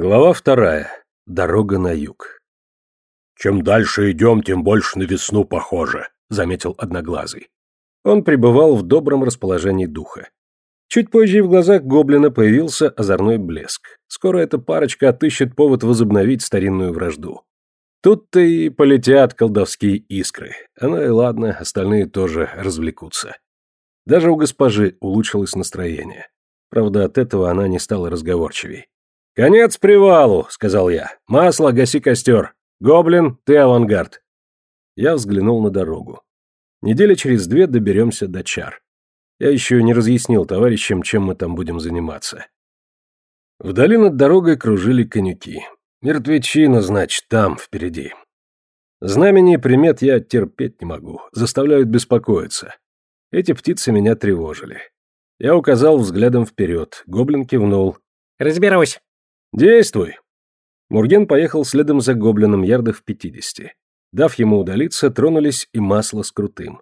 Глава вторая. Дорога на юг. «Чем дальше идем, тем больше на весну похоже», — заметил Одноглазый. Он пребывал в добром расположении духа. Чуть позже в глазах гоблина появился озорной блеск. Скоро эта парочка отыщет повод возобновить старинную вражду. Тут-то и полетят колдовские искры. Оно и ладно, остальные тоже развлекутся. Даже у госпожи улучшилось настроение. Правда, от этого она не стала разговорчивей. «Конец привалу», — сказал я. «Масло, гаси костер. Гоблин, ты авангард». Я взглянул на дорогу. Недели через две доберемся до чар. Я еще не разъяснил товарищам, чем мы там будем заниматься. Вдали над дорогой кружили конюки. Мертвечина, значит, там, впереди. Знамени и примет я терпеть не могу, заставляют беспокоиться. Эти птицы меня тревожили. Я указал взглядом вперед, гоблин кивнул. «Разберусь». «Действуй!» Мурген поехал следом за гоблином ярдах в пятидесяти. Дав ему удалиться, тронулись и масло с крутым.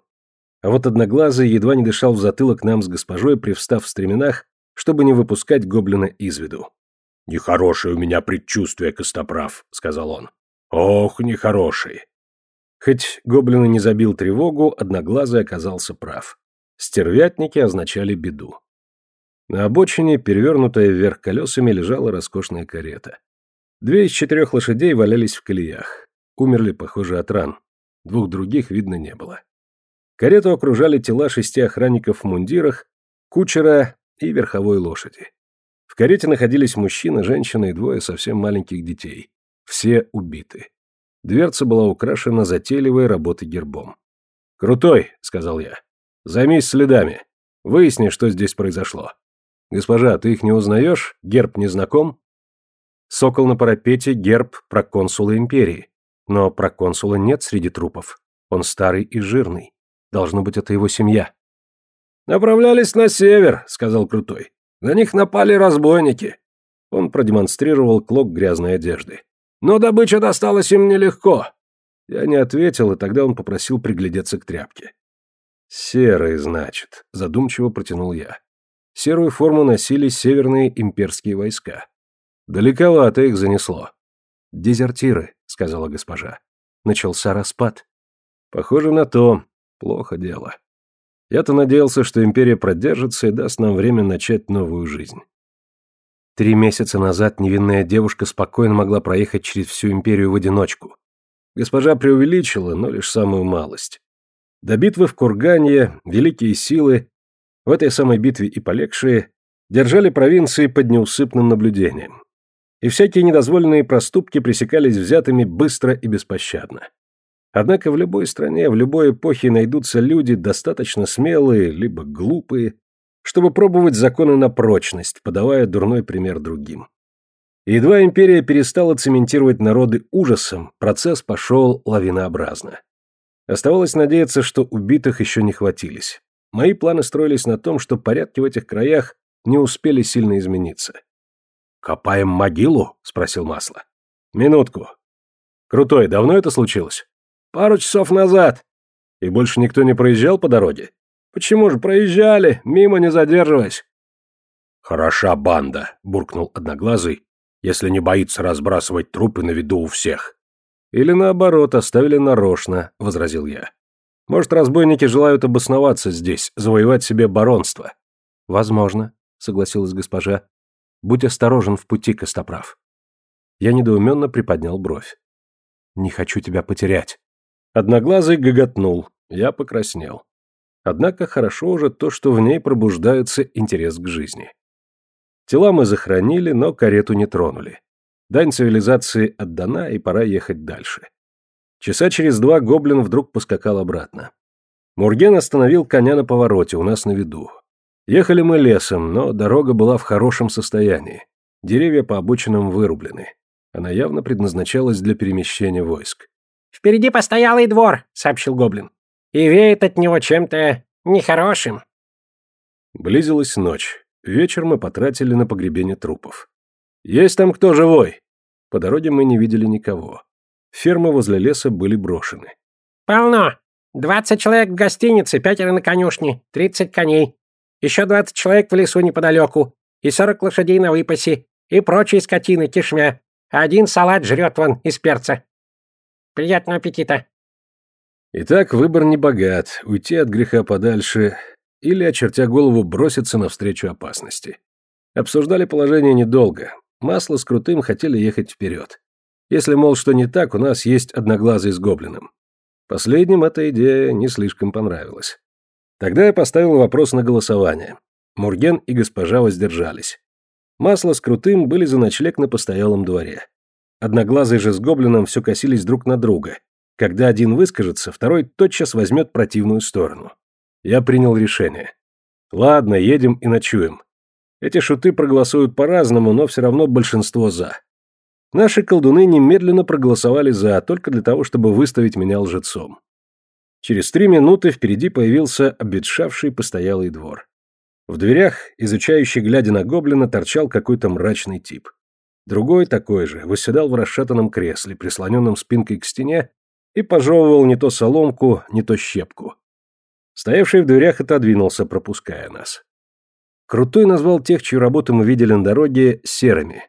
А вот одноглазый едва не дышал в затылок нам с госпожой, привстав в стременах, чтобы не выпускать гоблина из виду. «Нехорошее у меня предчувствие, Костоправ», — сказал он. «Ох, нехороший». Хоть гоблин и не забил тревогу, одноглазый оказался прав. Стервятники означали беду. На обочине, перевернутая вверх колесами, лежала роскошная карета. Две из четырех лошадей валялись в колеях. Умерли, похоже, от ран. Двух других видно не было. Карету окружали тела шести охранников в мундирах, кучера и верховой лошади. В карете находились мужчина, женщина и двое совсем маленьких детей. Все убиты. Дверца была украшена затейливой работой гербом. «Крутой», — сказал я. «Займись следами. Выясни, что здесь произошло. Госпожа, ты их не узнаешь? Герб не знаком?» Сокол на парапете — герб проконсула империи. Но проконсула нет среди трупов. Он старый и жирный. Должно быть, это его семья. «Направлялись на север», — сказал Крутой. «На них напали разбойники». Он продемонстрировал клок грязной одежды. «Но добыча досталась им нелегко». Я не ответил, и тогда он попросил приглядеться к тряпке. «Серые, значит», — задумчиво протянул я. Серую форму носили северные имперские войска. Далековато их занесло. «Дезертиры», — сказала госпожа. Начался распад. Похоже на то. Плохо дело. Я-то надеялся, что империя продержится и даст нам время начать новую жизнь. Три месяца назад невинная девушка спокойно могла проехать через всю империю в одиночку. Госпожа преувеличила, но лишь самую малость. До битвы в Курганье великие силы, в этой самой битве и полегшие, держали провинции под неусыпным наблюдением и всякие недозволенные проступки пресекались взятыми быстро и беспощадно. Однако в любой стране, в любой эпохе найдутся люди достаточно смелые, либо глупые, чтобы пробовать законы на прочность, подавая дурной пример другим. едва империя перестала цементировать народы ужасом, процесс пошел лавинообразно. Оставалось надеяться, что убитых еще не хватились. Мои планы строились на том, что порядки в этих краях не успели сильно измениться. «Копаем могилу?» — спросил Масло. «Минутку. Крутой, давно это случилось?» «Пару часов назад». «И больше никто не проезжал по дороге?» «Почему же проезжали, мимо не задерживаясь?» «Хороша банда», — буркнул Одноглазый, «если не боится разбрасывать трупы на виду у всех». «Или наоборот, оставили нарочно», — возразил я. «Может, разбойники желают обосноваться здесь, завоевать себе баронство?» «Возможно», — согласилась госпожа. Будь осторожен в пути, Костоправ. Я недоуменно приподнял бровь. Не хочу тебя потерять. Одноглазый гоготнул, я покраснел. Однако хорошо уже то, что в ней пробуждается интерес к жизни. Тела мы захоронили, но карету не тронули. Дань цивилизации отдана, и пора ехать дальше. Часа через два гоблин вдруг поскакал обратно. Мурген остановил коня на повороте у нас на виду. Ехали мы лесом, но дорога была в хорошем состоянии. Деревья по обочинам вырублены. Она явно предназначалась для перемещения войск. «Впереди постоялый двор», — сообщил Гоблин. «И веет от него чем-то нехорошим». Близилась ночь. Вечер мы потратили на погребение трупов. «Есть там кто живой?» По дороге мы не видели никого. Фермы возле леса были брошены. «Полно. Двадцать человек в гостинице, пятеро на конюшне, тридцать коней. Еще двадцать человек в лесу неподалеку и сорок лошадей на выпасе. и прочие скотины кишмя. Один салат жрет вон из перца. Приятного аппетита. Итак, выбор не богат, уйти от греха подальше или, очертя голову, броситься навстречу опасности. Обсуждали положение недолго. Масло с крутым хотели ехать вперед. Если, мол, что не так, у нас есть одноглазый с гоблином. Последним эта идея не слишком понравилась. Тогда я поставил вопрос на голосование. Мурген и госпожа воздержались. Масло с крутым были за ночлег на постоялом дворе. Одноглазый же с гоблином все косились друг на друга. Когда один выскажется, второй тотчас возьмет противную сторону. Я принял решение. Ладно, едем и ночуем. Эти шуты проголосуют по-разному, но все равно большинство «за». Наши колдуны немедленно проголосовали «за», только для того, чтобы выставить меня лжецом. Через три минуты впереди появился обветшавший постоялый двор. В дверях, изучающий глядя на гоблина, торчал какой-то мрачный тип. Другой такой же восседал в расшатанном кресле, прислоненном спинкой к стене, и пожевывал не то соломку, не то щепку. Стоявший в дверях отодвинулся, пропуская нас. Крутой назвал тех, чью работу мы видели на дороге, серыми.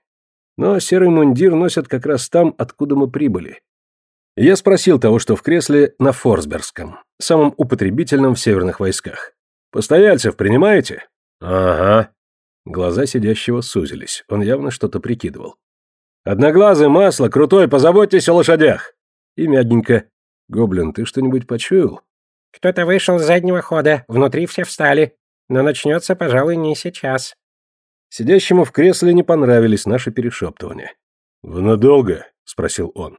Но серый мундир носят как раз там, откуда мы прибыли. Я спросил того, что в кресле на Форсбергском, самом употребительном в северных войсках. «Постояльцев принимаете?» «Ага». Глаза сидящего сузились. Он явно что-то прикидывал. «Одноглазый, масло, крутой, позаботьтесь о лошадях!» И мягенько. «Гоблин, ты что-нибудь почуял?» «Кто-то вышел с заднего хода, внутри все встали. Но начнется, пожалуй, не сейчас». Сидящему в кресле не понравились наши перешептывания. «Вы надолго?» — спросил он.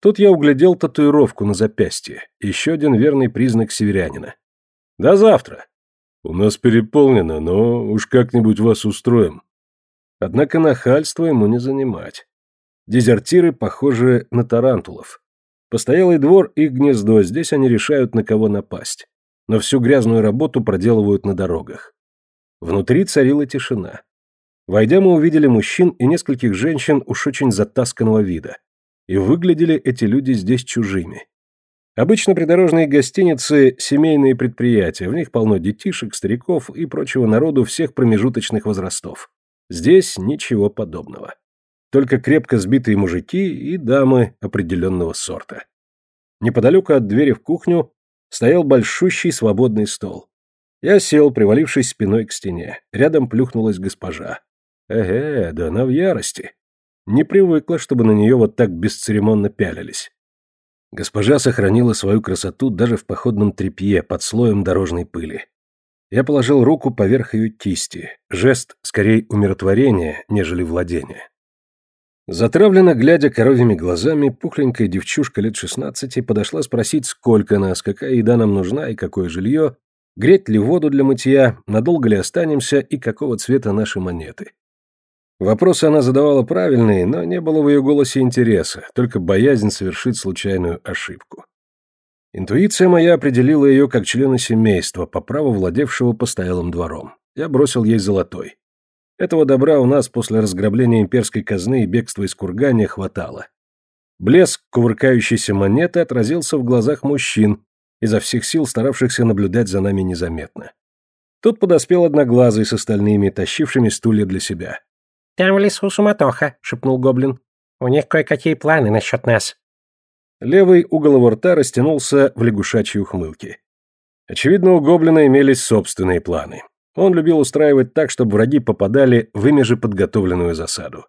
Тут я углядел татуировку на запястье, еще один верный признак северянина. «До завтра!» «У нас переполнено, но уж как-нибудь вас устроим». Однако нахальство ему не занимать. Дезертиры похожи на тарантулов. Постоялый двор и гнездо, здесь они решают, на кого напасть. Но всю грязную работу проделывают на дорогах. Внутри царила тишина. Войдя, мы увидели мужчин и нескольких женщин уж очень затасканного вида. И выглядели эти люди здесь чужими. Обычно придорожные гостиницы – семейные предприятия, в них полно детишек, стариков и прочего народу всех промежуточных возрастов. Здесь ничего подобного. Только крепко сбитые мужики и дамы определенного сорта. Неподалеку от двери в кухню стоял большущий свободный стол. Я сел, привалившись спиной к стене. Рядом плюхнулась госпожа. Эге, да она в ярости. Не привыкла, чтобы на нее вот так бесцеремонно пялились. Госпожа сохранила свою красоту даже в походном тряпье под слоем дорожной пыли. Я положил руку поверх ее кисти, жест скорее умиротворения, нежели владения. Затравленно глядя коровьими глазами, пухленькая девчушка лет шестнадцати подошла спросить, сколько нас, какая еда нам нужна и какое жилье, греть ли воду для мытья, надолго ли останемся и какого цвета наши монеты. Вопросы она задавала правильные, но не было в ее голосе интереса, только боязнь совершить случайную ошибку. Интуиция моя определила ее как члена семейства, по праву владевшего постоялым двором. Я бросил ей золотой. Этого добра у нас после разграбления имперской казны и бегства из Кургания хватало. Блеск кувыркающейся монеты отразился в глазах мужчин, изо всех сил старавшихся наблюдать за нами незаметно. Тут подоспел одноглазый с остальными, тащившими стулья для себя. «Там в лесу суматоха», — шепнул гоблин. «У них кое-какие планы насчет нас». Левый угол его рта растянулся в лягушачьей ухмылке. Очевидно, у гоблина имелись собственные планы. Он любил устраивать так, чтобы враги попадали в ими же подготовленную засаду.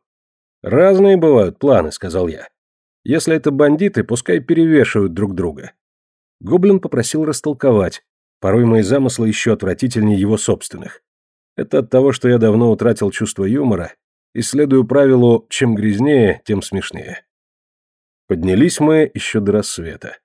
«Разные бывают планы», — сказал я. «Если это бандиты, пускай перевешивают друг друга». Гоблин попросил растолковать. Порой мои замыслы еще отвратительнее его собственных. Это от того, что я давно утратил чувство юмора и следую правилу «чем грязнее, тем смешнее». Поднялись мы еще до рассвета.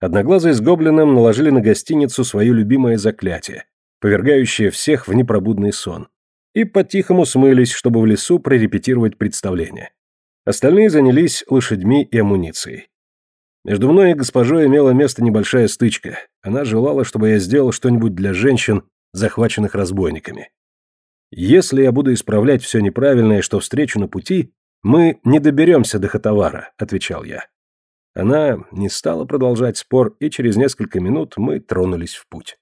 Одноглазые с гоблином наложили на гостиницу свое любимое заклятие, повергающее всех в непробудный сон, и по-тихому смылись, чтобы в лесу прорепетировать представление. Остальные занялись лошадьми и амуницией. Между мной и госпожой имела место небольшая стычка. Она желала, чтобы я сделал что-нибудь для женщин, захваченных разбойниками. Если я буду исправлять все неправильное, что встречу на пути, мы не доберемся до Хатавара, отвечал я. Она не стала продолжать спор, и через несколько минут мы тронулись в путь.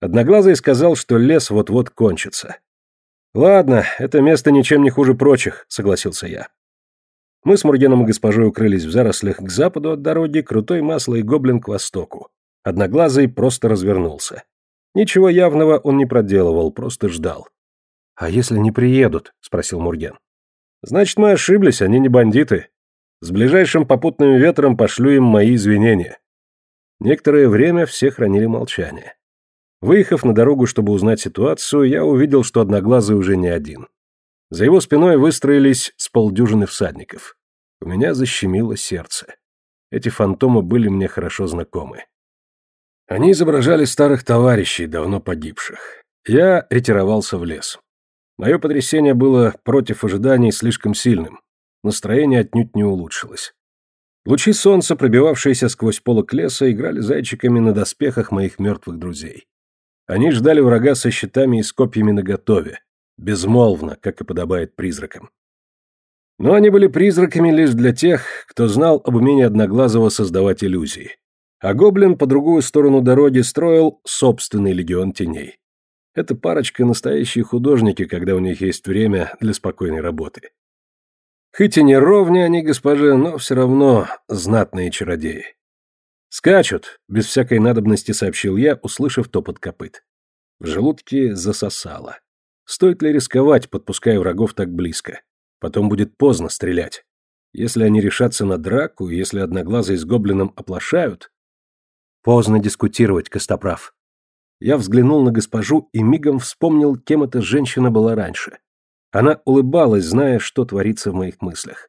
Одноглазый сказал, что лес вот-вот кончится. Ладно, это место ничем не хуже прочих, согласился я. Мы с Мургеном и госпожой укрылись в зарослях к западу от дороги, крутой масло и гоблин к востоку. Одноглазый просто развернулся. Ничего явного он не проделывал, просто ждал. «А если не приедут?» — спросил Мурген. «Значит, мы ошиблись, они не бандиты. С ближайшим попутным ветром пошлю им мои извинения». Некоторое время все хранили молчание. Выехав на дорогу, чтобы узнать ситуацию, я увидел, что Одноглазый уже не один. За его спиной выстроились с полдюжины всадников. У меня защемило сердце. Эти фантомы были мне хорошо знакомы. Они изображали старых товарищей, давно погибших. Я ретировался в лес. Мое потрясение было против ожиданий слишком сильным. Настроение отнюдь не улучшилось. Лучи солнца, пробивавшиеся сквозь полок леса, играли зайчиками на доспехах моих мертвых друзей. Они ждали врага со щитами и с копьями наготове, безмолвно, как и подобает призракам. Но они были призраками лишь для тех, кто знал об умении Одноглазого создавать иллюзии. А гоблин по другую сторону дороги строил собственный легион теней. Эта парочка настоящие художники, когда у них есть время для спокойной работы. Хоть и не ровня они, госпожи, но все равно знатные чародеи. «Скачут», — без всякой надобности сообщил я, услышав топот копыт. В желудке засосало. Стоит ли рисковать, подпуская врагов так близко? Потом будет поздно стрелять. Если они решатся на драку, если одноглазые с гоблином оплошают... Поздно дискутировать, Костоправ. Я взглянул на госпожу и мигом вспомнил, кем эта женщина была раньше. Она улыбалась, зная, что творится в моих мыслях.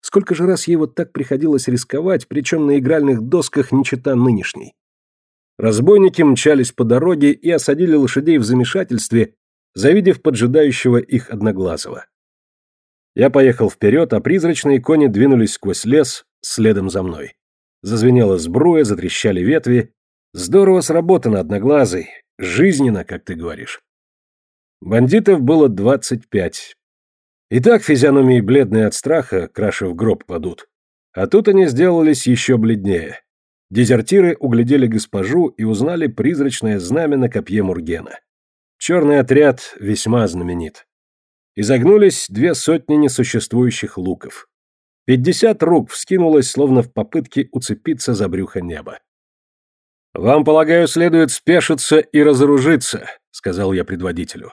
Сколько же раз ей вот так приходилось рисковать, причем на игральных досках не чета нынешней. Разбойники мчались по дороге и осадили лошадей в замешательстве, завидев поджидающего их одноглазого. Я поехал вперед, а призрачные кони двинулись сквозь лес следом за мной. Зазвенела сбруя, затрещали ветви. Здорово сработано, одноглазый. Жизненно, как ты говоришь. Бандитов было двадцать пять. И так физиономии бледные от страха, краши в гроб кладут. А тут они сделались еще бледнее. Дезертиры углядели госпожу и узнали призрачное знамя на копье Мургена. Черный отряд весьма знаменит. Изогнулись две сотни несуществующих луков. Пятьдесят рук вскинулось, словно в попытке уцепиться за брюхо неба. «Вам, полагаю, следует спешиться и разоружиться», — сказал я предводителю.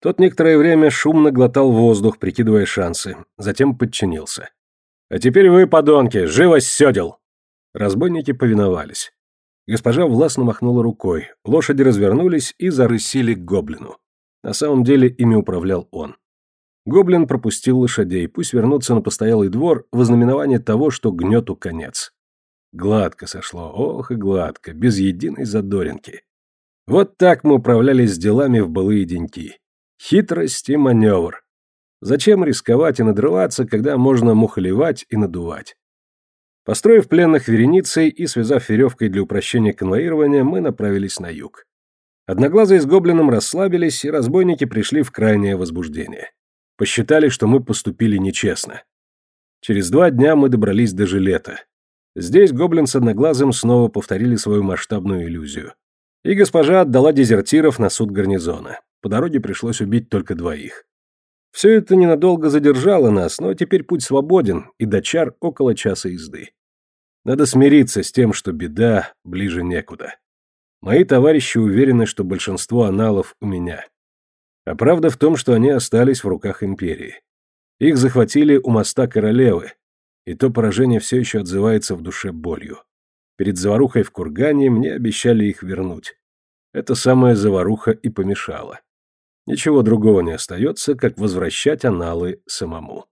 Тот некоторое время шумно глотал воздух, прикидывая шансы, затем подчинился. «А теперь вы, подонки, живо с седел!» Разбойники повиновались. Госпожа властно махнула рукой, лошади развернулись и зарысили к гоблину. На самом деле ими управлял он. Гоблин пропустил лошадей, пусть вернутся на постоялый двор в ознаменование того, что гнету конец. Гладко сошло, ох и гладко, без единой задоринки. Вот так мы управлялись делами в былые деньки. Хитрость и маневр. Зачем рисковать и надрываться, когда можно мухолевать и надувать? Построив пленных вереницей и связав веревкой для упрощения конвоирования, мы направились на юг. Одноглазые с гоблином расслабились, и разбойники пришли в крайнее возбуждение. Посчитали, что мы поступили нечестно. Через два дня мы добрались до жилета. Здесь гоблин с одноглазым снова повторили свою масштабную иллюзию. И госпожа отдала дезертиров на суд гарнизона. По дороге пришлось убить только двоих. Все это ненадолго задержало нас, но теперь путь свободен, и до чар около часа езды. Надо смириться с тем, что беда ближе некуда. Мои товарищи уверены, что большинство аналов у меня. А правда в том, что они остались в руках империи. Их захватили у моста королевы, и то поражение все еще отзывается в душе болью. Перед заварухой в Кургане мне обещали их вернуть. Эта самая заваруха и помешала. Ничего другого не остается, как возвращать аналы самому.